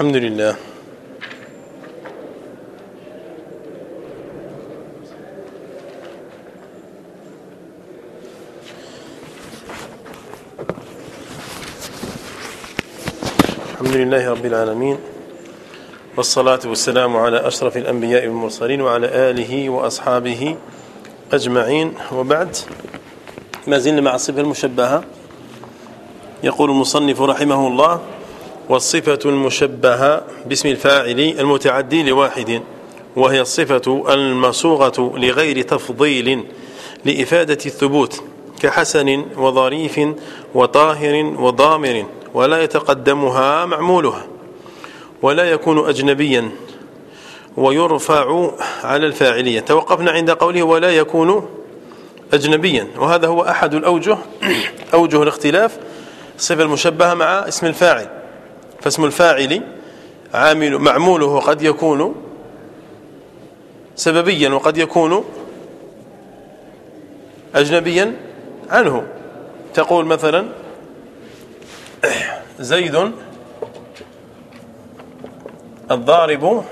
الحمد لله. الحمد لله رب العالمين. والصلاة والسلام على أشرف الأنبياء والمرسلين وعلى آله وأصحابه أجمعين. وبعد ما زلنا مع الصفة المشبهة. يقول المصنف رحمه الله والصفة المشبهة باسم الفاعل المتعدي لواحد وهي الصفة المصوغة لغير تفضيل لإفادة الثبوت كحسن وظريف وطاهر وضامر ولا يتقدمها معمولها ولا يكون أجنبيا ويرفع على الفاعلية توقفنا عند قوله ولا يكون أجنبيا وهذا هو أحد الأوجه أوجه الاختلاف الصفة المشبهة مع اسم الفاعل. فاسم الفاعل عامل معموله قد يكون سببيا وقد يكون أجنبيا عنه. تقول مثلا زيد الضارب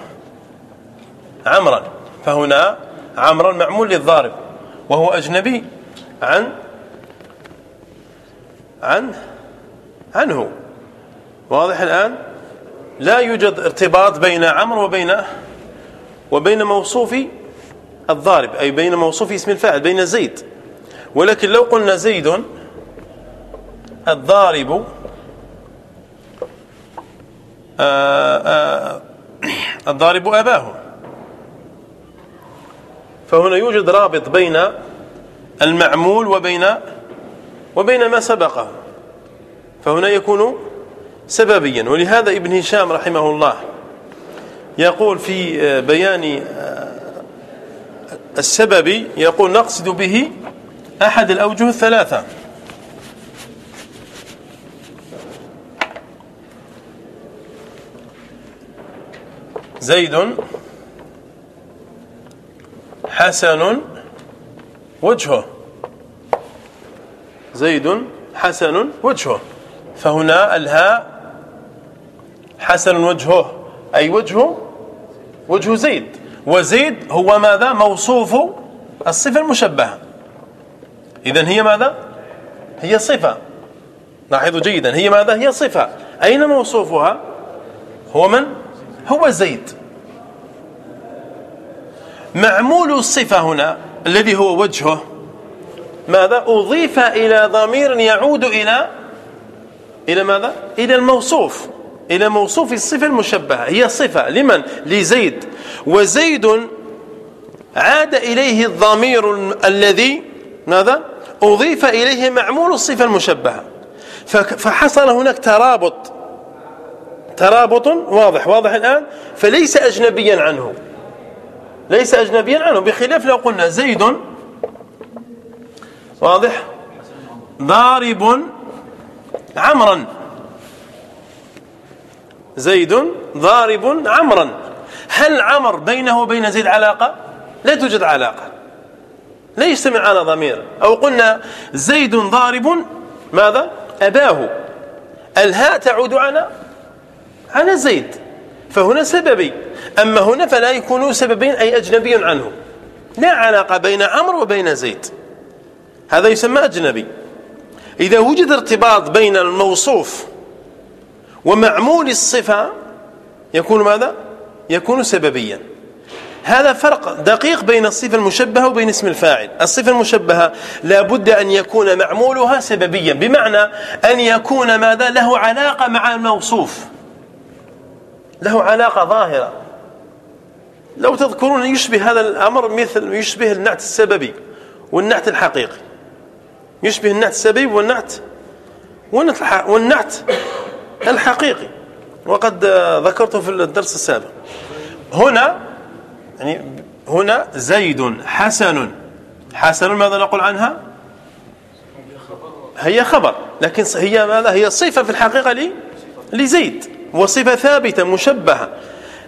عمرا فهنا عمرا معمول للضارب وهو أجنبي عن عن عنه. واضح الآن؟ لا يوجد ارتباط بين عمرو وبين وبين موصوف الضارب أي بين موصوف اسم الفاعل بين زيد. ولكن لو قلنا زيد الضارب آه، آه، الضارب أباه. فهنا يوجد رابط بين المعمول وبين وبين ما سبقه. فهنا يكون سببيا. ولهذا ابن هشام رحمه الله يقول في آه، بيان السبب يقول نقصد به أحد الأوجه الثلاثة. زيد حسن وجهه. زيد حسن وجهه. فهنا الهاء حسن وجهه أي وجهه؟ وجه زيد. وزيد هو ماذا؟ موصوف الصفة المشبهة. إذن هي ماذا؟ هي صفة. لاحظوا جيدا هي ماذا؟ هي صفة. أين موصوفها؟ هو من؟ هو زيد. معمول الصفة هنا الذي هو وجهه ماذا؟ أضيف إلى ضمير يعود إلى إلى ماذا؟ إلى الموصوف. إلى موصوف الصفة المشبهة. هي صفة. لمن؟ لزيد. وزيد عاد إليه الضمير الذي ماذا؟ أضيف إليه معمول الصفة المشبهة. فحصل هناك ترابط. ترابط واضح. واضح الآن؟ فليس أجنبيا عنه. ليس أجنبيا عنه. بخلاف لو قلنا زيد. واضح؟ ضارب عمرا. زيد ضارب عمرا. هل عمر بينه وبين زيد علاقة؟ لا توجد علاقة. لا يجتمع على ضمير. أو قلنا زيد ضارب ماذا؟ أباه. الهاء تعود على على زيد. فهنا سببي. أما هنا فلا يكون سببين أي أجنبي عنه. لا علاقة بين عمرو وبين زيد. هذا يسمى أجنبي. إذا وجد ارتباط بين الموصوف ومعمول الصفة يكون ماذا؟ يكون سببيا. هذا فرق دقيق بين الصفة المشبهة وبين اسم الفاعل. الصفة المشبهة لا بد أن يكون معمولها سببيا بمعنى أن يكون ماذا؟ له علاقة مع الموصوف. له علاقة ظاهرة. لو تذكرون يشبه هذا الأمر مثل يشبه النعت السببي والنعت الحقيقي. يشبه النعت السببي والنعت والنعت الحقيقي. وقد ذكرته في الدرس السابق. هنا يعني هنا زيد حسن. حسن ماذا نقول عنها؟ هي خبر. لكن هي ماذا؟ هي صفة في الحقيقة لي لزيد. وصفة ثابتة مشبهة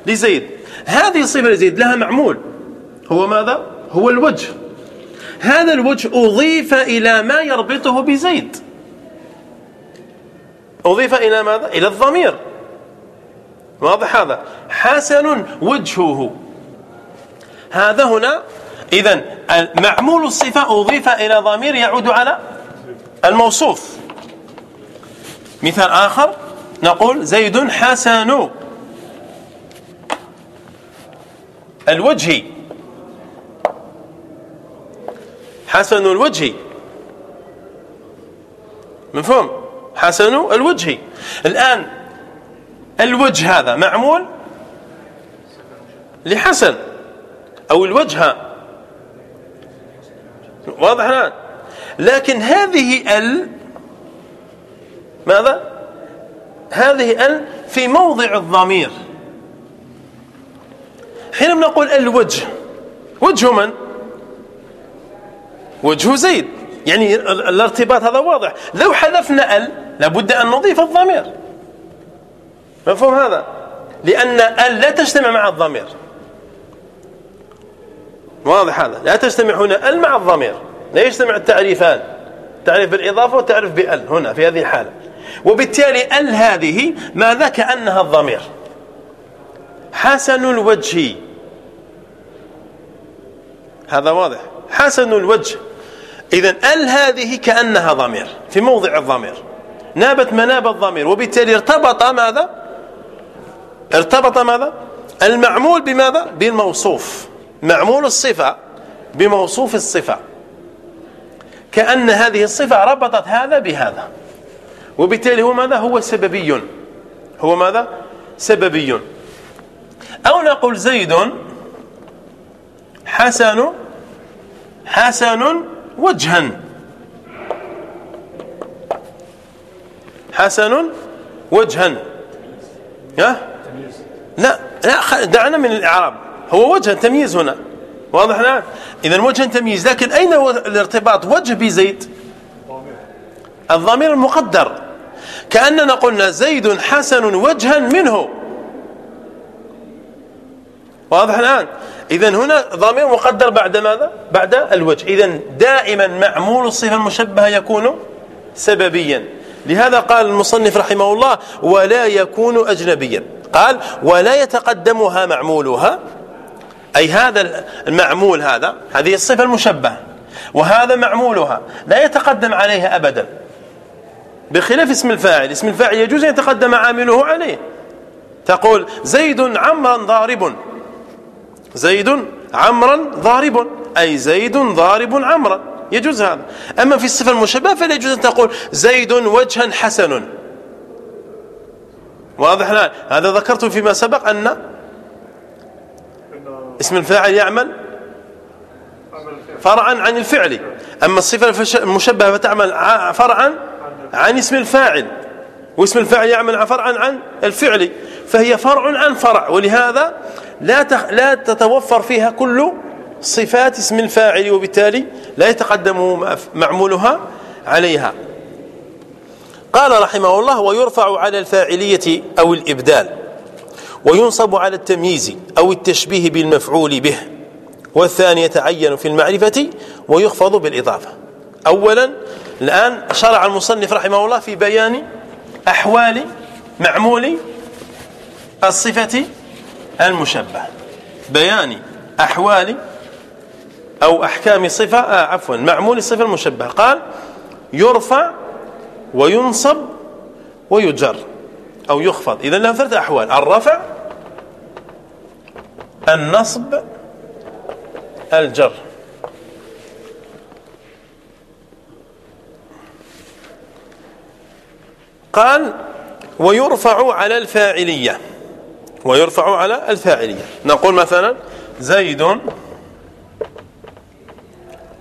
لزيد. هذه الصفة لزيد لها معمول. هو ماذا؟ هو الوجه. هذا الوجه أضيف إلى ما يربطه بزيد. أضيف إلى ماذا؟ إلى الضمير. واضح هذا؟ حسن وجهه. هذا هنا إذا معمول الصفة أضيف إلى ضمير يعود على الموصوف. مثال آخر نقول زيد حسن. الوجه. حسن الوجه. مفهوم؟ حسن الوجه. الآن الوجه هذا معمول لحسن أو الوجه. واضح الآن؟ لكن هذه ال ماذا؟ هذه ال في موضع الضمير. حينما نقول الوجه وجه من؟ وجه زيد. يعني الارتباط هذا واضح. لو حذفنا ال لابد أن نضيف الضمير. مفهوم هذا؟ لأن ال لا تجتمع مع الضمير. واضح هذا. لا تجتمع هنا ال مع الضمير. لا يجتمع التعريفان تعريف بالإضافة وتعريف بال. هنا في هذه الحالة. وبالتالي ال هذه ماذا كأنها الضمير. حسن الوجه. هذا واضح. حسن الوجه. إذا ال هذه كأنها ضمير في موضع الضمير. نابت مناب الضمير وبالتالي ارتبط ماذا؟ ارتبط ماذا؟ المعمول بماذا؟ بالموصوف. معمول الصفة بموصوف الصفة. كأن هذه الصفة ربطت هذا بهذا. وبالتالي هو ماذا؟ هو سببي. هو ماذا؟ سببي. أو نقول زيد حسن حسن وجها. حسن وجها. ها؟ لا لا دعنا من الإعراب. هو وجه تمييز هنا. واضح الآن إذا وجه تمييز لكن هو الارتباط؟ وجه بزيد الضمير المقدر. كأننا قلنا زيد حسن وجها منه. واضح الآن؟ إذا هنا ضمير مقدر بعد ماذا؟ بعد الوجه. إذا دائما معمول الصفة المشبهة يكون سببيا. لهذا قال المصنف رحمه الله ولا يكون أجنبيا قال ولا يتقدمها معمولها أي هذا المعمول هذا هذه الصفة المشبهة. وهذا معمولها. لا يتقدم عليها أبدا. بخلاف اسم الفاعل. اسم الفاعل يجوز أن يتقدم عامله عليه. تقول زيد عمرا ضارب زيد عمرا ضارب أي زيد ضارب عمرا. يجوز هذا. أما في الصفة المشبهة فلا يجوز أن تقول زيد وجها حسن. واضح الآن هذا ذكرت فيما سبق أن اسم الفاعل يعمل فرعا عن الفعل. أما الصفة المشبهة فتعمل فرعا عن اسم الفاعل واسم الفاعل يعمل فرعا عن الفعل فهي فرع عن فرع. ولهذا لا لا تتوفر فيها كل صفات اسم الفاعل وبالتالي لا يتقدم معمولها عليها. قال رحمه الله ويرفع على الفاعلية أو الإبدال وينصب على التمييز أو التشبيه بالمفعول به والثاني يتعين في المعرفة ويخفض بالإضافة. أولا الآن شرع المصنف رحمه الله في بيان أحوال معمول الصفة المشبه بيان أحوال أو أحكام صفة آه عفوا معمول الصفة المشبه قال يرفع وينصب ويجر أو يخفض. إذا له ثلاثة أحوال الرفع النصب الجر. قال ويرفع على الفاعلية. ويرفع على الفاعلية. نقول مثلا زيد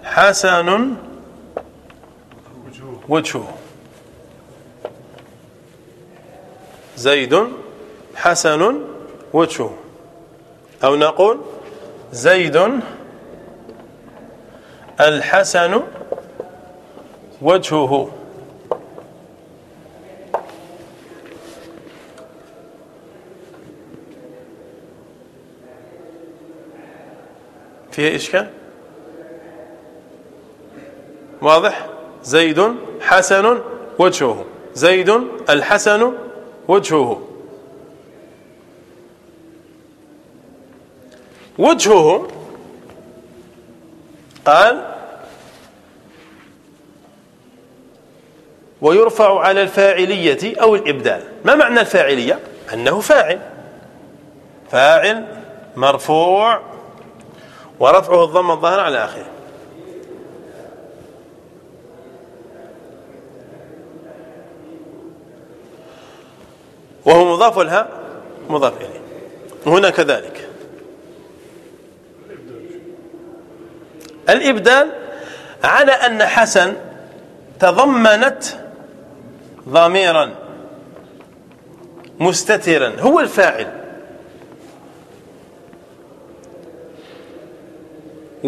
حسن وجهه. زيد حسن وجهه. أو نقول زيد الحسن وجهه. فيها إشكال واضح؟ زيد حسن وجهه. زيد الحسن وجهه. وجهه قال ويرفع على الفاعلية أو الإبدال. ما معنى الفاعلية؟ أنه فاعل. فاعل مرفوع ورفعه الضم الظاهر على آخره. وهو مضاف لها مضاف إليه. هنا كذلك. الإبدال على أن حسن تضمنت ضميرا مستترا هو الفاعل.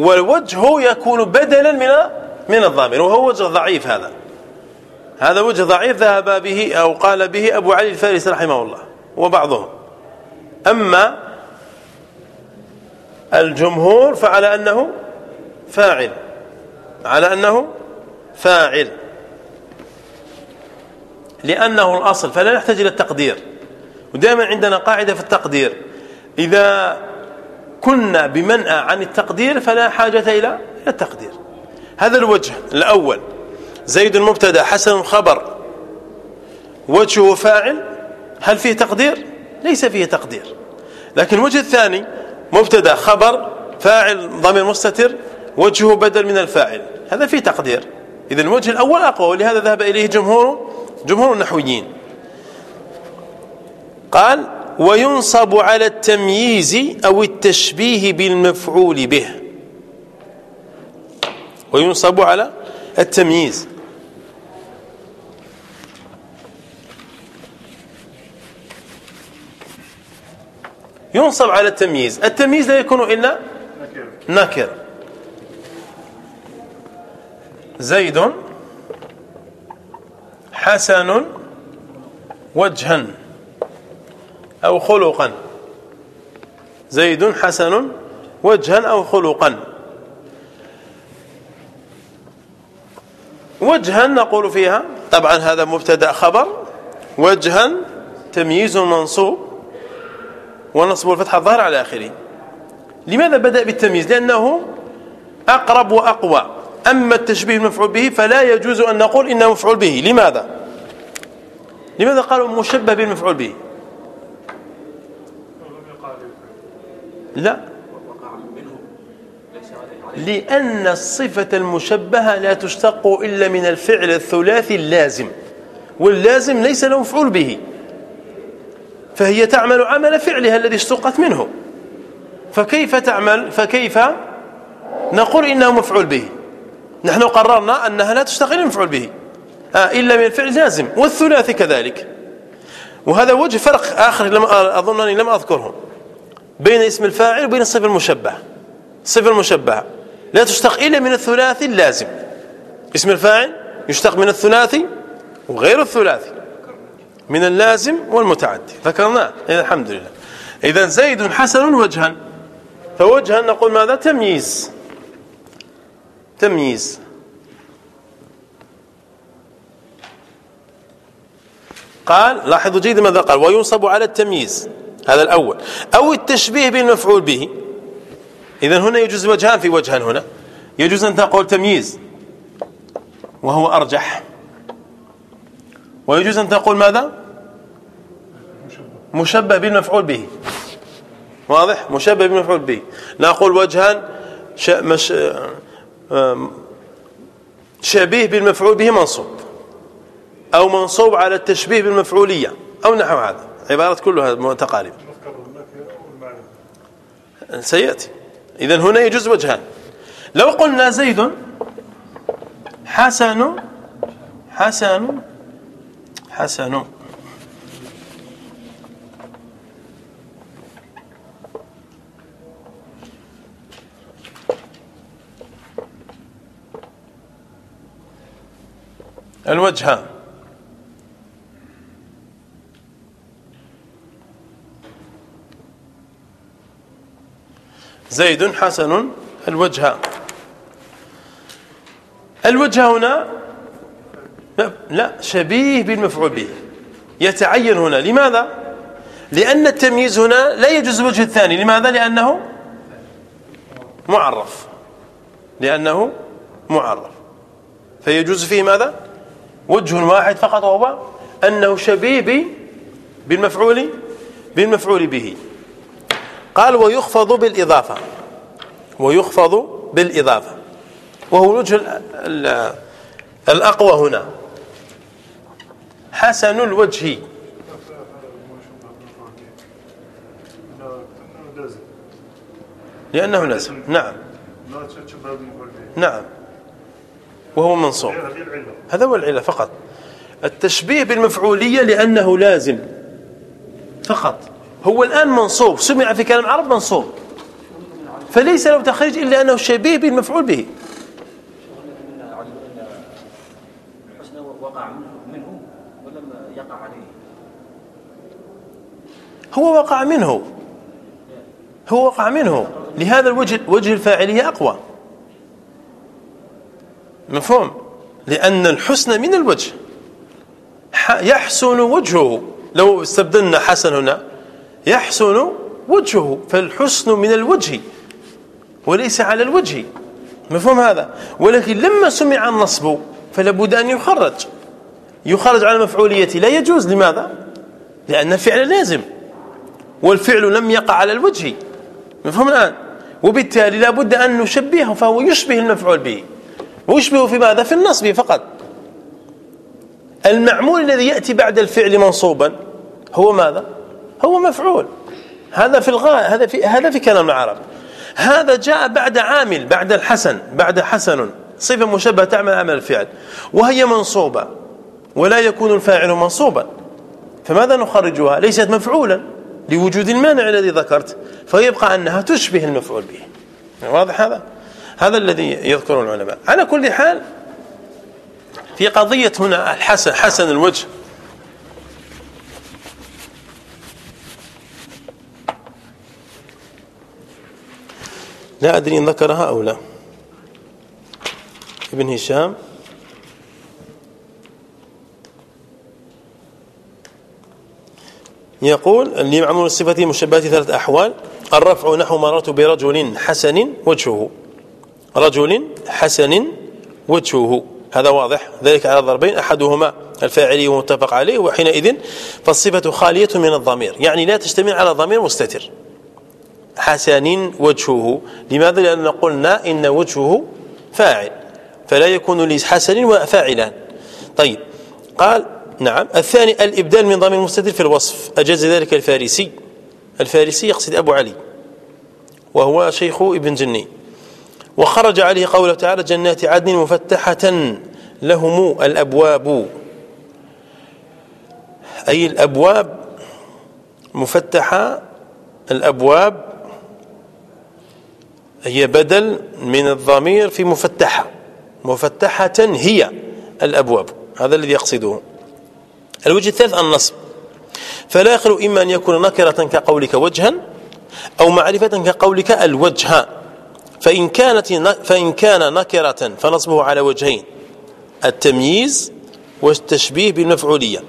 والوجه يكون بدلا من من الضامر وهو وجه ضعيف هذا. هذا وجه ضعيف ذهب به أو قال به أبو علي الفارسي رحمه الله وبعضهم. أما الجمهور فعلى أنه فاعل على أنه فاعل. لأنه الأصل فلا نحتاج إلى التقدير. ودائما عندنا قاعدة في التقدير. إذا كنا بمنأى عن التقدير فلا حاجة إلى التقدير. هذا الوجه الأول. زيد مبتدا حسن خبر وجهه فاعل. هل فيه تقدير؟ ليس فيه تقدير. لكن الوجه الثاني مبتدأ خبر فاعل ضمير مستتر وجهه بدل من الفاعل. هذا فيه تقدير. اذا الوجه الأول أقوى ولهذا ذهب إليه جمهور جمهور النحويين. قال وينصب على التمييز أو التشبيه بالمفعول به. وينصب على التمييز. ينصب على التمييز. التمييز لا يكون إلا نكر. زيد حسن وجها. أو خلقا. زيد حسن وجها أو خلقا. وجها نقول فيها طبعا هذا مبتدأ خبر. وجها تمييز منصوب ونصب الفتحة الظاهر على آخره. لماذا بدأ بالتمييز؟ لأنه أقرب وأقوى. أما التشبيه المفعول به فلا يجوز أن نقول إنه مفعول به. لماذا؟ لماذا قالوا مشبه بالمفعول به؟ لا. لأن الصفة المشبهة لا تشتق إلا من الفعل الثلاثي اللازم واللازم ليس له مفعول به فهي تعمل عمل فعلها الذي اشتقت منه. فكيف تعمل؟ فكيف نقول إنه مفعول به؟ نحن قررنا أنها لا تشتغل إلا مفعول به آه إلا من الفعل لازم والثلاثي كذلك. وهذا وجه فرق آخر لم أظنني لم أذكره. بين اسم الفاعل وبين الصفة المشبهة. الصفة المشبهة. لا تشتق إلا من الثلاثي اللازم. اسم الفاعل يشتق من الثلاثي وغير الثلاثي. من اللازم والمتعدي. ذكرناه. الحمد لله. إذا زيد حسن وجها. فوجها نقول ماذا؟ تمييز. تمييز. قال لاحظوا جيدا ماذا قال. وينصب على التمييز. هذا الأول. أو التشبيه بالمفعول به. إذا هنا يجوز وجهان في وجها هنا. يجوز أن تقول تمييز. وهو أرجح. ويجوز أن تقول ماذا؟ مشبه بالمفعول به. واضح؟ مشبه بالمفعول به. نقول وجها مش شبيه بالمفعول به منصوب. أو منصوب على التشبيه بالمفعولية. أو نحو هذا. عبارة كلها متقاربة سيأتي. إذا هنا يجوز وجهان. لو قلنا زيد حسن حسن حسن. الوجهان. زيد حسن الوجه. الوجه هنا لا شبيه بالمفعول به. يتعين هنا. لماذا؟ لأن التمييز هنا لا يجوز الوجه الثاني. لماذا؟ لأنه معرف. لأنه معرف. فيجوز فيه ماذا؟ وجه واحد فقط وهو أنه شبيه بالمفعول بالمفعول به. قال ويخفض بالإضافة. ويخفض بالإضافة. وهو الوجه الأقوى هنا. حسن الوجه. لأنه لازم نعم. نعم. وهو منصوب. هذا هو العلة فقط. التشبيه بالمفعولية لأنه لازم. فقط. هو الآن منصوب سمع في كلام العرب منصوب. فليس له تخريج إلا أنه شبيه بالمفعول به. هو وقع منه. هو وقع منه. لهذا الوجه وجه الفاعلية أقوى. مفهوم؟ لأن الحسن من الوجه. يحسن وجهه. لو استبدلنا حسن هنا يحسن وجهه فالحسن من الوجه وليس على الوجه. مفهوم هذا؟ ولكن لما سمع النصب فلا بد أن يخرج. يخرج على المفعولية لا يجوز. لماذا؟ لأن الفعل لازم. والفعل لم يقع على الوجه. مفهوم الآن؟ وبالتالي لا بد أن نشبهه فهو يشبه المفعول به. ويشبه في ماذا؟ في النصب فقط. المعمول الذي يأتي بعد الفعل منصوبا هو ماذا؟ هو مفعول. هذا في الغاية هذا في هذا في كلام العرب. هذا جاء بعد عامل بعد الحسن بعد حسن. صفة مشبهة تعمل عمل الفعل. وهي منصوبة ولا يكون الفاعل منصوبا. فماذا نخرجها؟ ليست مفعولا لوجود المانع الذي ذكرت فيبقى أنها تشبه المفعول به. واضح هذا؟ هذا الذي يذكره العلماء. على كل حال في قضية هنا الحسن حسن الوجه. لا أدري إن ذكرها أو لا. ابن هشام. يقول اللي معمول الصفة مشبهة ثلاث أحوال الرفع نحو مررت برجل حسن وجهه. رجل حسن وجهه. هذا واضح. ذلك على ضربين أحدهما الفاعلي متفق عليه وحينئذ فالصفة خالية من الضمير. يعني لا تشتمل على ضمير مستتر. حسن وجهه. لماذا؟ لأن قلنا إن وجهه فاعل فلا يكون لحسن وفاعلان طيب قال نعم. الثاني الإبدال من ضمير مستتر في الوصف. أجاز ذلك الفارسي. الفارسي يقصد أبو علي وهو شيخ ابن جني. وخرج عليه قوله تعالى جنات عدن مفتحة لهم الأبواب. أي الأبواب مفتحة الأبواب هي بدل من الضمير في مفتحة. مفتحة هي الأبواب. هذا الذي يقصده. الوجه الثالث النصب. فلا يخلو إما أن يكون نكرة كقولك وجها أو معرفة كقولك الوجه. فإن كانت فإن كان نكرة فنصبه على وجهين. التمييز والتشبيه بالمفعولية.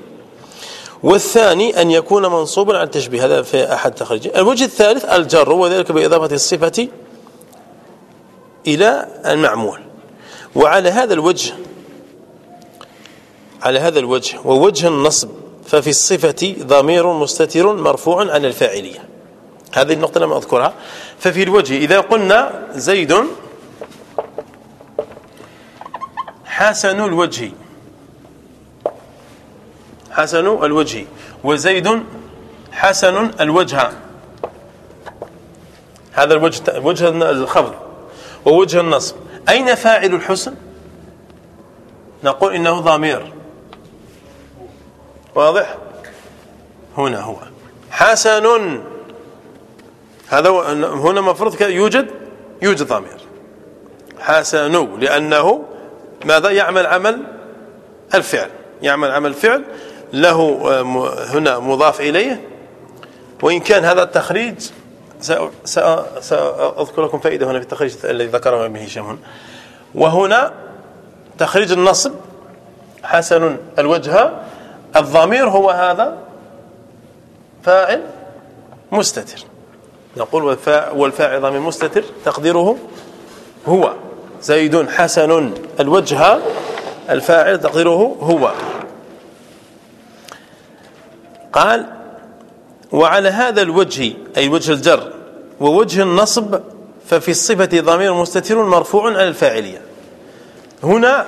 والثاني أن يكون منصوبا على التشبيه. هذا في أحد تخرج الوجه الثالث الجر وذلك بإضافة الصفة إلى المعمول. وعلى هذا الوجه على هذا الوجه ووجه النصب ففي الصفة ضمير مستتر مرفوع عن الفاعلية. هذه النقطة لم أذكرها. ففي الوجه إذا قلنا زيد حسن الوجه. حسن الوجه. وزيد حسن الوجه. هذا الوجه وجه الخفض. ووجه النصب. أين فاعل الحسن؟ نقول إنه ضمير. واضح؟ هنا هو. حسن. هذا هنا مفروض يوجد يوجد ضمير. حسن لأنه ماذا؟ يعمل عمل الفعل. يعمل عمل فعل له هنا مضاف إليه. وإن كان هذا التخريج سأذكر لكم فائدة هنا في التخريج الذي ذكره ابن هشام وهنا تخريج النصب حسن الوجه الضمير هو هذا فاعل مستتر. نقول والفاعل ضمير مستتر تقديره هو. زيد حسن الوجه الفاعل تقديره هو. قال وعلى هذا الوجه أي وجه الجر ووجه النصب ففي الصفة ضمير مستتر مرفوع على الفاعلية. هنا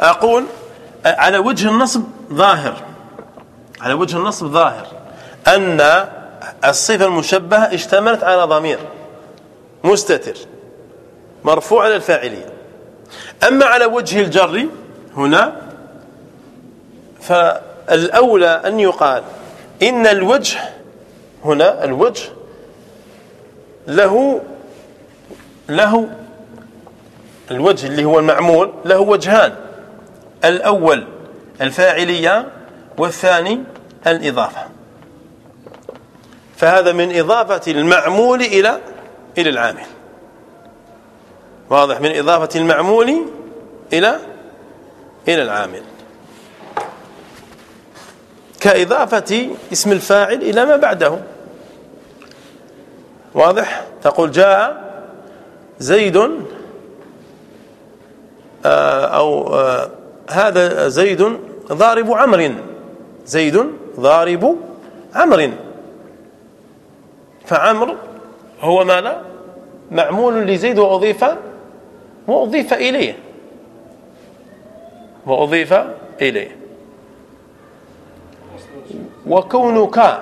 أقول على وجه النصب ظاهر. على وجه النصب ظاهر أن الصفة المشبهة اشتملت على ضمير مستتر مرفوع على الفاعلية. أما على وجه الجر هنا فالأولى أن يقال إن الوجه هنا الوجه له له الوجه اللي هو المعمول له وجهان الأول الفاعلية والثاني الإضافة. فهذا من إضافة المعمول إلى إلى العامل. واضح؟ من إضافة المعمول إلى إلى العامل. كإضافة اسم الفاعل إلى ما بعده. واضح؟ تقول جاء زيد آه، أو آه، هذا زيد ضارب عمر. زيد ضارب عمر. فعمر هو ماذا؟ معمول لزيد وأضيف وأضيف إليه. وأضيف إليه. وكونك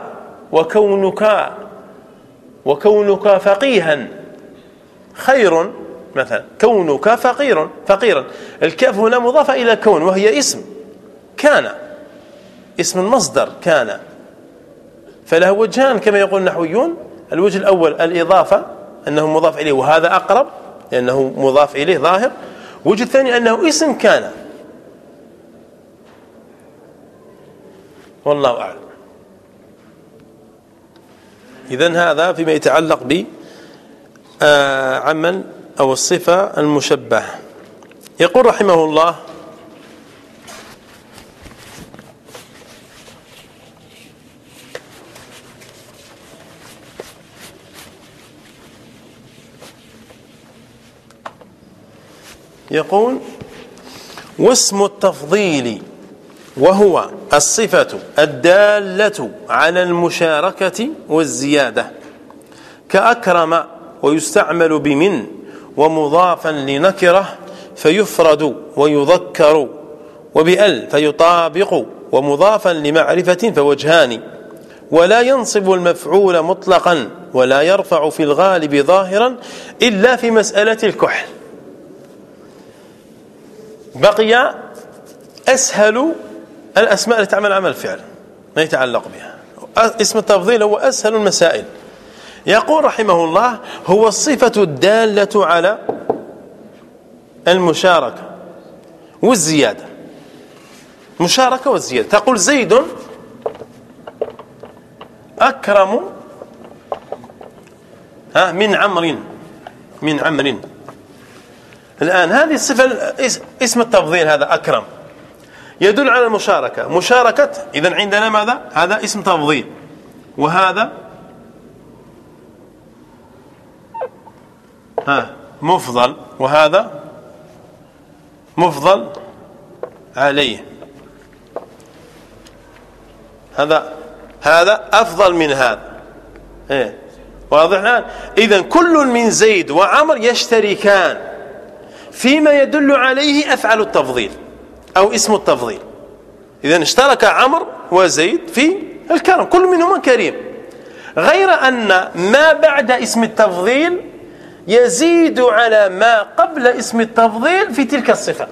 وكونك وكونك فقيها. خير مثلا كونك فقير فقيرا. الكاف هنا مضافة إلى كون وهي اسم. كان. اسم المصدر كان. فله وجهان كما يقول النحويون. الوجه الأول الإضافة أنه مضاف إليه وهذا أقرب لأنه مضاف إليه ظاهر. وجه الثاني أنه اسم كان. والله أعلم. إذا هذا فيما يتعلق ب آه، عمل أو الصفة المشبهة. يقول رحمه الله يقول واسم التفضيل وهو الصفة الدالة على المشاركة والزيادة كأكرم ويستعمل بمن ومضافا لنكرة فيفرد ويذكر وبأل فيطابق ومضافا لمعرفة فوجهان ولا ينصب المفعول مطلقا ولا يرفع في الغالب ظاهرا إلا في مسألة الكحل. بقي أسهل الأسماء التي تعمل عمل الفعل ما يتعلق بها. اسم التفضيل هو أسهل المسائل. يقول رحمه الله هو الصفة الدالة على المشاركة والزيادة. مشاركة والزيادة. تقول زيد أكرم ها من عمر من عمر. الآن هذه الصفة اسم التفضيل هذا أكرم. يدل على المشاركة. مشاركة إذا عندنا ماذا؟ هذا اسم تفضيل. وهذا ها مفضل. وهذا مفضل عليه. هذا هذا أفضل من هذا. إيه. واضح الآن؟ إذا كل من زيد وعمر يشتركان فيما يدل عليه أفعل التفضيل. أو اسم التفضيل. إذا اشترك عمر وزيد في الكرم. كل منهما كريم. غير أن ما بعد اسم التفضيل يزيد على ما قبل اسم التفضيل في تلك الصفة.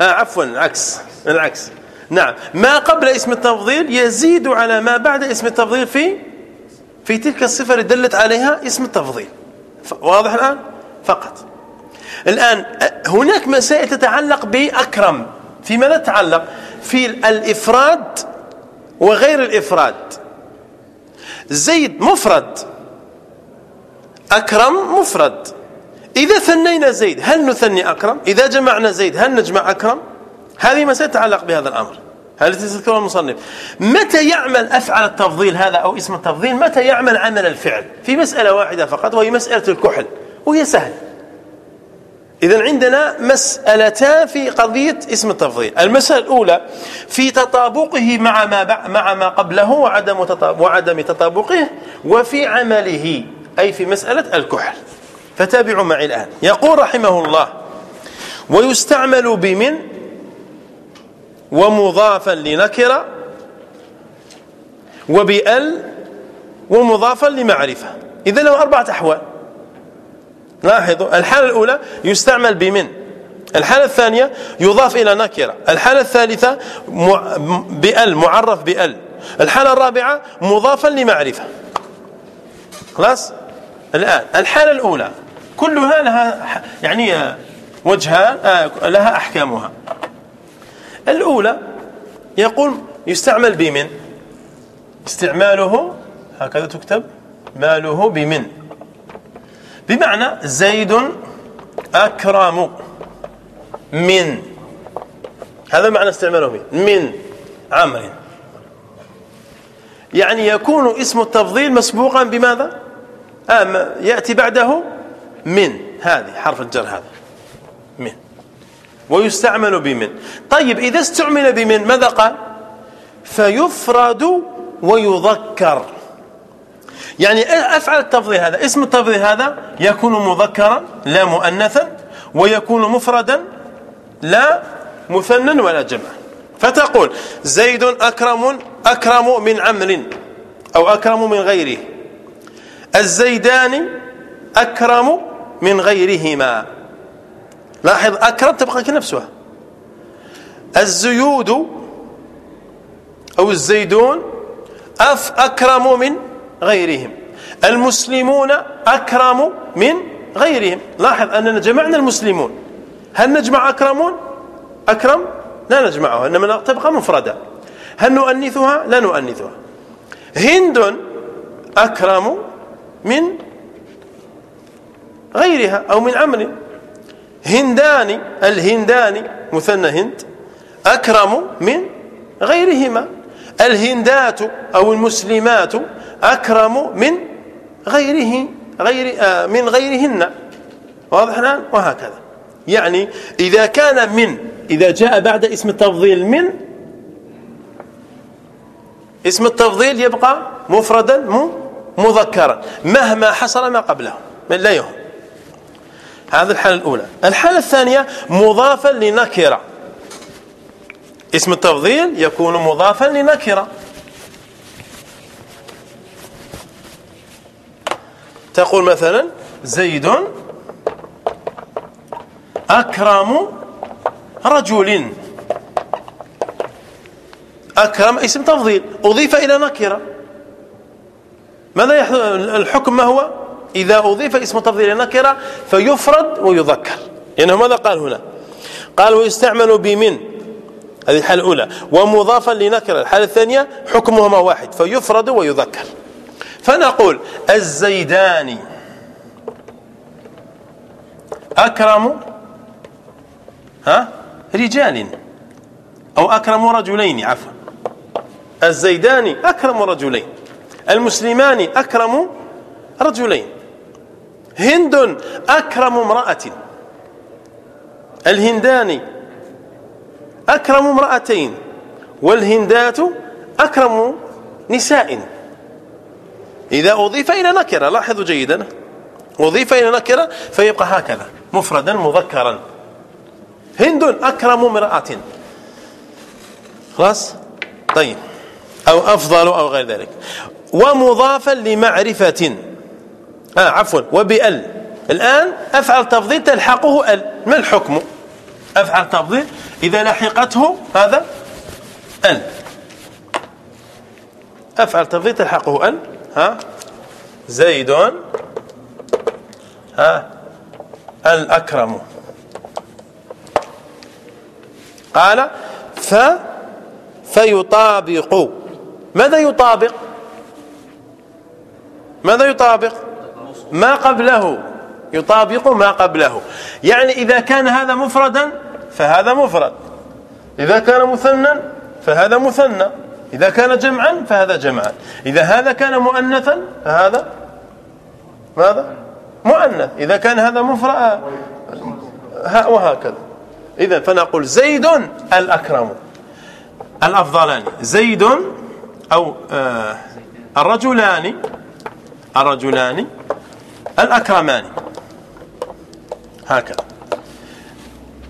آه عفوا العكس العكس. نعم. ما قبل اسم التفضيل يزيد على ما بعد اسم التفضيل في في تلك الصفة اللي دلت عليها اسم التفضيل. واضح الآن؟ فقط. الآن هناك مسائل تتعلق بأكرم. في ماذا تتعلق؟ في الإفراد وغير الإفراد. زيد مفرد أكرم مفرد. إذا ثنينا زيد هل نثني أكرم؟ إذا جمعنا زيد هل نجمع أكرم؟ هذه مسألة تتعلق بهذا الأمر. هل تذكر المصنف؟ متى يعمل أفعل التفضيل هذا أو اسم التفضيل؟ متى يعمل عمل الفعل؟ في مسألة واحدة فقط وهي مسألة الكحل وهي سهل. إذا عندنا مسألتان في قضية اسم التفضيل. المسألة الأولى في تطابقه مع ما مع ما قبله وعدم وعدم تطابقه وفي عمله أي في مسألة الكحل. فتابعوا معي الآن. يقول رحمه الله ويستعمل بمن ومضافا لنكرة وبأل ومضافا لمعرفة. إذا له أربعة أحوال. لاحظوا الحالة الأولى يستعمل بمن؟ الحالة الثانية يضاف إلى نكرة. الحالة الثالثة بأل معرف بأل. الحالة الرابعة مضافا لمعرفة. خلاص؟ الآن الحالة الأولى. كلها لها يعني وجهان آه، لها أحكامها. الأولى يقول يستعمل بمن؟ استعماله هكذا تكتب ماله بمن؟ بمعنى زيد أكرم من. هذا معنى استعماله من عمر يعني يكون اسم التفضيل مسبوقا بماذا؟ آه يأتي بعده من. هذه حرف الجر هذا من. ويستعمل بمن. طيب إذا استعمل بمن ماذا قال؟ فيفرد ويذكر. يعني أفعل التفضيل هذا؟ اسم التفضيل هذا يكون مذكرا لا مؤنثا ويكون مفردا لا مثنى ولا جمع فتقول زيد أكرم أكرم من عمر أو أكرم من غيره. الزيدان أكرم من غيرهما. لاحظ أكرم تبقى كنفسها الزيود أو الزيدون أف أكرم من غيرهم. المسلمون أكرم من غيرهم. لاحظ أننا جمعنا المسلمون. هل نجمع أكرمون؟ أكرم لا نجمعها إنما تبقى مفردة هل نؤنثها؟ لا نؤنثها. هند أكرم من غيرها أو من عمر هندان الهندان مثنى هند أكرم من غيرهما. الهندات أو المسلمات أكرم من غيره غير آه من غيرهن. واضح الآن؟ وهكذا. يعني إذا كان من إذا جاء بعد اسم التفضيل من اسم التفضيل يبقى مفردا مذكرا مهما حصل ما قبله. من لا يهم. هذه الحالة الأولى. الحالة الثانية مضافا لنكرة. اسم التفضيل يكون مضافا لنكرة. تقول مثلا زيد أكرم رجل. أكرم اسم تفضيل. أضيف إلى نكرة. ماذا يحدث الحكم ما هو؟ إذا أضيف اسم تفضيل إلى نكرة فيفرد ويذكر. لأنه ماذا قال هنا؟ قال ويستعمل بمن؟ هذه الحالة الأولى. ومضافا لنكرة. الحالة الثانية حكمهما واحد. فيفرد ويذكر. فنقول الزيداني. أكرم ها رجال أو أكرم رجلين عفوا. الزيداني أكرم رجلين المسلمان أكرم رجلين. هند أكرم امرأة. الهندان أكرم امرأتين والهندات أكرم نساء. إذا أضيف إلى نكرة لاحظوا جيدا. أضيف إلى نكرة فيبقى هكذا مفردا مذكرا. هند أكرم امرأة. خلاص؟ طيب. أو أفضل أو غير ذلك. ومضافا لمعرفة. آه عفوا. وبأل. الآن أفعل تفضيل تلحقه أل. ما الحكم؟ أفعل تفضيل. إذا لحقته هذا أل. أفعل تفضيل تلحقه أل. ها? زيد ها؟ الأكرم. قال ف فيطابق. ماذا يطابق؟ ماذا يطابق؟ ما قبله. يطابق ما قبله. يعني إذا كان هذا مفردا فهذا مفرد. إذا كان مثنى فهذا مثنى. إذا كان جمعا فهذا جمعا. إذا هذا كان مؤنثا فهذا ماذا؟ مؤنث. إذا كان هذا مفرد وهكذا. إذا فنقول زيد الأكرم. الأفضلان. زيد أو آه الرجلان الرجلان الأكرمان. هكذا.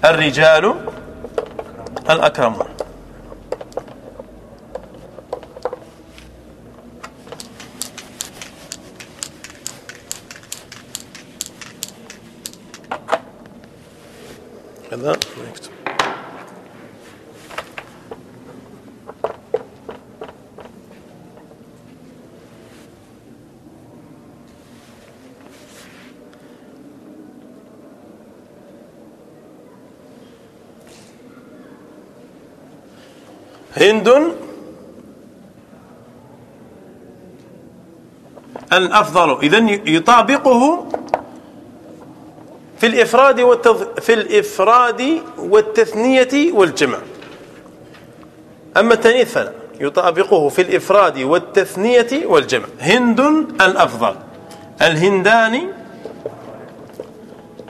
الرجال الأكرمون. هند. الأفضل. إذن يطابقه في الإفراد والتض... في الإفراد والتثنية والجمع. أما التانيث فلا. يطابقه في الإفراد والتثنية والجمع. هند الأفضل. الهندان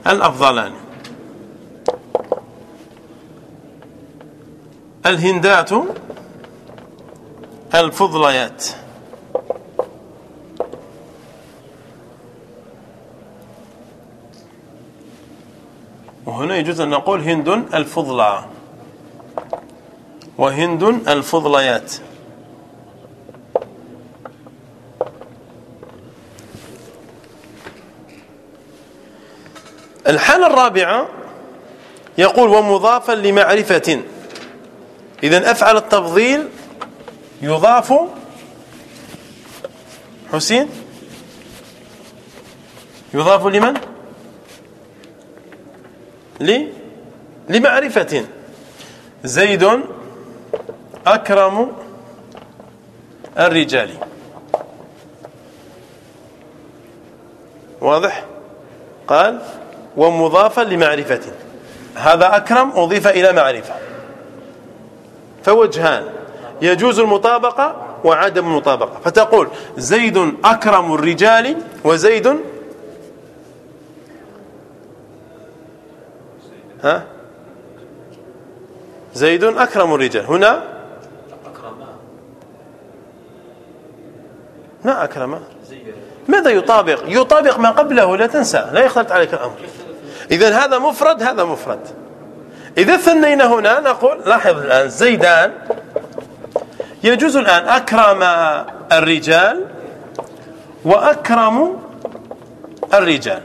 الأفضلان. الهندات الفضليات. وهنا يجوز أن نقول هند الفضلى وهند الفضليات. الحالة الرابعة يقول ومضافا لمعرفة. إذا أفعل التفضيل يضاف حسين. يضاف لمن؟ لي لمعرفة. زيد أكرم الرجال. واضح؟ قال ومضافا لمعرفة. هذا أكرم أضيف إلى معرفة. فوجهان يجوز المطابقة وعدم المطابقة. فتقول زيد أكرم الرجال وزيد ها؟ زيد أكرم الرجال. هنا ما أكرم. ماذا يطابق؟ يطابق ما قبله لا تنسى لا يختلط عليك الأمر. إذا هذا مفرد هذا مفرد. إذا ثنينا هنا نقول لاحظ الآن زيدان يجوز الآن أكرم الرجال وأكرم الرجال.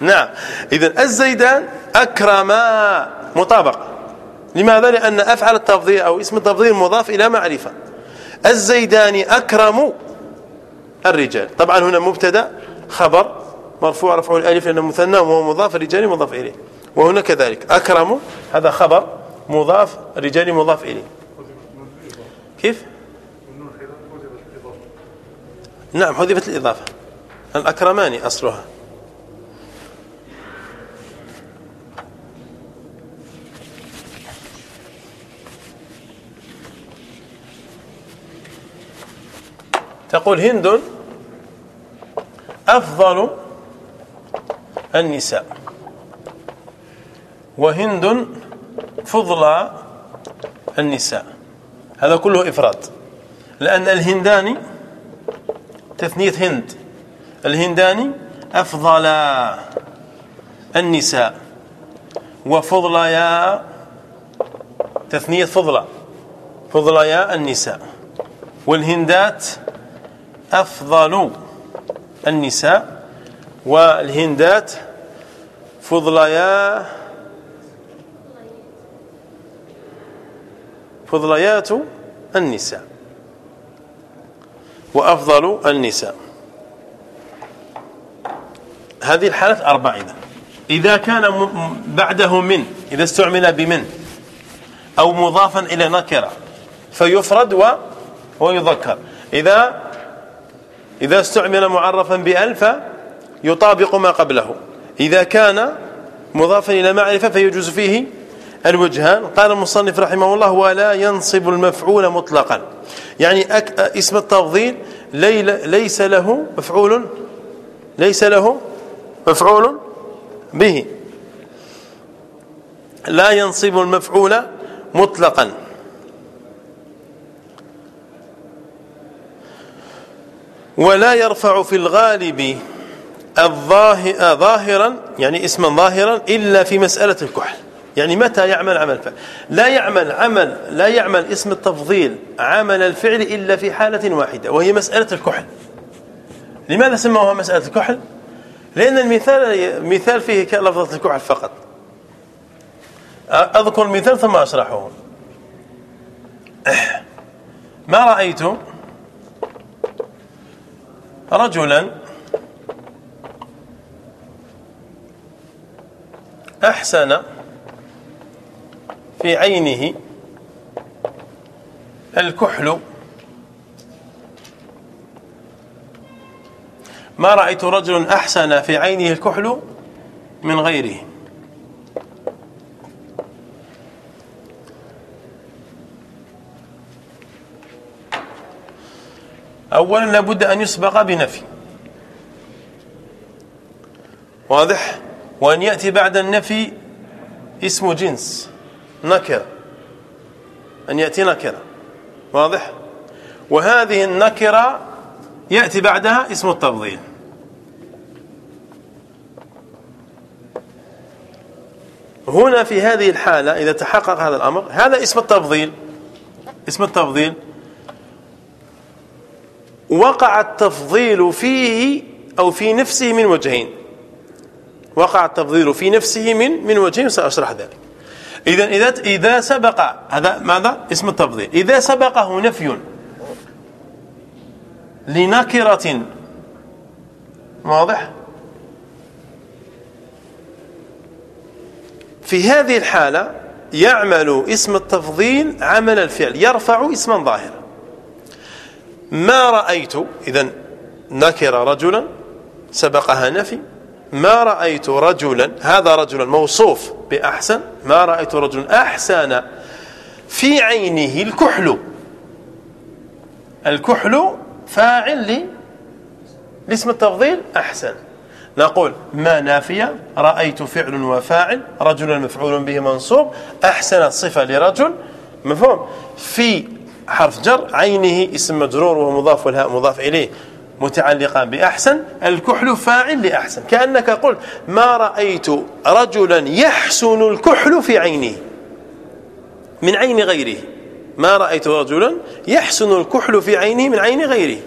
نعم. إذا الزيدان أكرما مطابقة لماذا؟ لأن أفعل التفضيل أو اسم التفضيل مضاف إلى معرفة. الزيدان أكرم الرجال. طبعا هنا مبتدأ خبر مرفوع رفعه الألف لأنه مثنى وهو مضاف الرجال مضاف إليه. وهنا كذلك. أكرم هذا خبر مضاف الرجال مضاف إليه. كيف؟ نعم حذفت الإضافة. الاكرمان أصلها. تقول هند أفضل النساء. وهند فضلى النساء. هذا كله إفراد. لأن الهنداني تثنية هند. الهنداني أفضل النساء. وفضليا تثنية فضلى. فضليا النساء. والهندات أفضل النساء. والهندات فضليا فضليات النساء وأفضل النساء. هذه الحالات أربع إذا إذا كان بعده من إذا استعمل بمن أو مضافا إلى نكرة فيفرد ويذكر. إذا إذا استعمل معرفا بألف يطابق ما قبله. إذا كان مضافا إلى معرفة فيجوز فيه الوجهان. قال المصنف رحمه الله ولا ينصب المفعول مطلقا. يعني اسم التفضيل ليس له مفعول ليس له مفعول به. لا ينصب المفعول مطلقا. ولا يرفع في الغالب الظاهر ظاهرا يعني اسما ظاهرا إلا في مسألة الكحل. يعني متى يعمل عمل فعل لا يعمل عمل لا يعمل اسم التفضيل عمل الفعل إلا في حالة واحدة وهي مسألة الكحل. لماذا سموها مسألة الكحل؟ لأن المثال مثال فيه لفظة الكحل فقط. أذكر المثال ثم أشرحه. ما رأيت رجلا أحسن في عينه الكحل. ما رأيت رجل أحسن في عينه الكحل من غيره. أولا لابد أن يسبق بنفي. واضح؟ وأن يأتي بعد النفي اسم جنس نكرة. أن يأتي نكرة. واضح؟ وهذه النكرة يأتي بعدها اسم التفضيل. هنا في هذه الحالة إذا تحقق هذا الأمر هذا اسم التفضيل. اسم التفضيل. وقع التفضيل فيه أو في نفسه من وجهين. وقع التفضيل في نفسه من من وجهين سأشرح ذلك. إذا إذا إذا سبق هذا ماذا؟ اسم التفضيل. إذا سبقه نفي لنكرة واضح؟ في هذه الحالة يعمل اسم التفضيل عمل الفعل يرفع اسما ظاهرا. ما رأيت؟ إذا نكر رجلا سبقها نفي. ما رأيت رجلا هذا رجلا موصوف بأحسن ما رأيت رجلا أحسن في عينه الكحل. الكحل فاعل لاسم التفضيل أحسن. نقول ما نافية رأيت فعل وفاعل رجلا مفعول به منصوب أحسن الصفة لرجل مفهوم؟ في حرف جر عينه اسم مجرور ومضاف والهاء مضاف إليه. متعلقا بأحسن الكحل فاعل لأحسن. كأنك قلت ما رأيت رجلا يحسن الكحل في عينه من عين غيره. ما رأيت رجلا يحسن الكحل في عينه من عين غيره.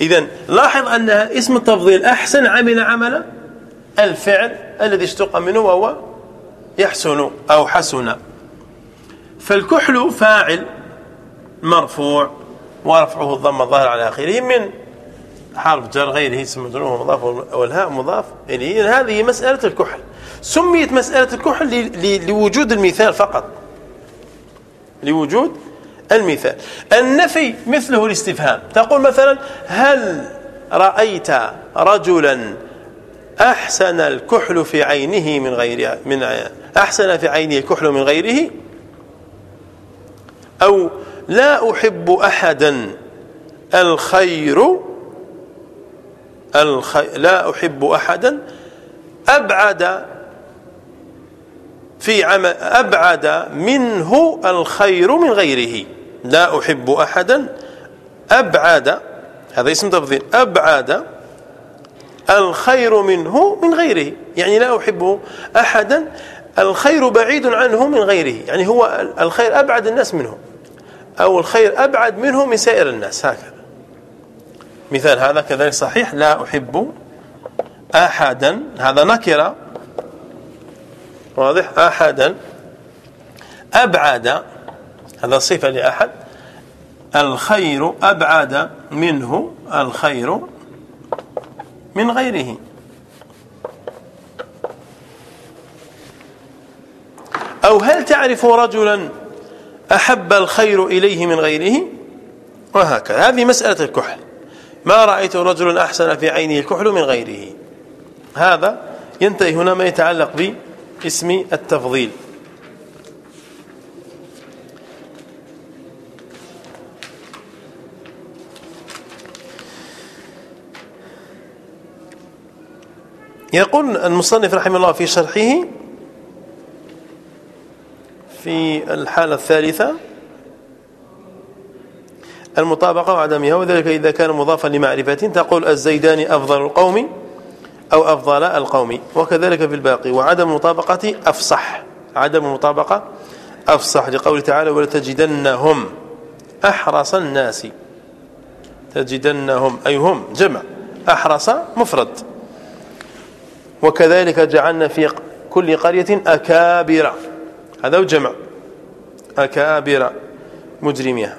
إذا لاحظ أن اسم التفضيل أحسن عمل عمل الفعل الذي اشتق منه وهو يحسن أو حسن. فالكحل فاعل مرفوع ورفعه الضم الظاهر على آخره من حرف جر غيره اسم مجرور مضاف والهاء مضاف إليه. هذه مسألة الكحل. سميت مسألة الكحل لوجود المثال فقط. لوجود المثال. النفي مثله الاستفهام. تقول مثلا هل رأيت رجلا أحسن الكحل في عينه من غير من أحسن في عينه الكحل من غيره؟ أو لا أحب أحدا الخير الخي... لا أحب أحدا أبعد في عمل أبعد منه الخير من غيره. لا أحب أحدا أبعد هذا اسم تفضيل أبعد الخير منه من غيره. يعني لا أحب أحدا الخير بعيد عنه من غيره. يعني هو الخير أبعد الناس منه أو الخير أبعد منه من سائر الناس هكذا. مثال هذا كذلك صحيح لا أحب أحدا هذا نكرة. واضح؟ أحدا أبعد هذا صفة لأحد. الخير أبعد منه الخير من غيره. أو هل تعرف رجلا أحب الخير إليه من غيره؟ وهكذا. هذه مسألة الكحل. ما رأيت رجل أحسن في عينه الكحل من غيره. هذا ينتهي هنا ما يتعلق باسم التفضيل. يقول المصنف رحمه الله في شرحه في الحالة الثالثة المطابقة وعدمها وذلك إذا كان مضافا لمعرفة تقول الزيدان أفضل القوم أو أفضل القوم. وكذلك في الباقي وعدم المطابقة أفصح. عدم المطابقة أفصح لقول تعالى ولتجدنهم أحرص الناس. تجدنهم أي هم جمع أحرص مفرد. وكذلك جعلنا في كل قرية أكابر. هذا جمع. أكابر مجرميها.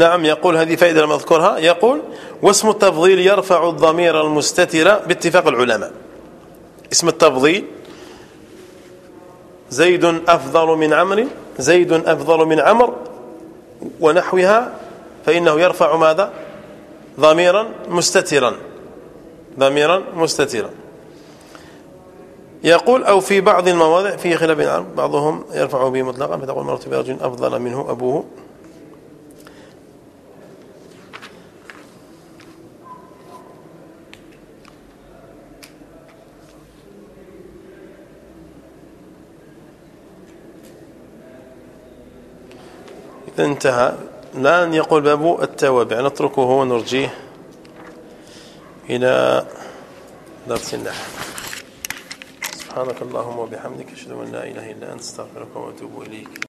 نعم يقول هذه فائدة لما أذكرها. يقول واسم التفضيل يرفع الضمير المستتر باتفاق العلماء. اسم التفضيل زيد أفضل من عمر زيد أفضل من عمر ونحوها فإنه يرفع ماذا؟ ضميرا مستترا. ضميرا مستترا. يقول أو في بعض المواضع في خلاف بعضهم يرفعه به مطلقا فتقول مرت برجل أفضل منه أبوه انتهى. الآن يقول باب التوابع. نتركه ونرجيه إلى درس النحو. سبحانك اللهم وبحمدك أشهد أن لا إله إلا أنت أستغفرك وأتوب إليك.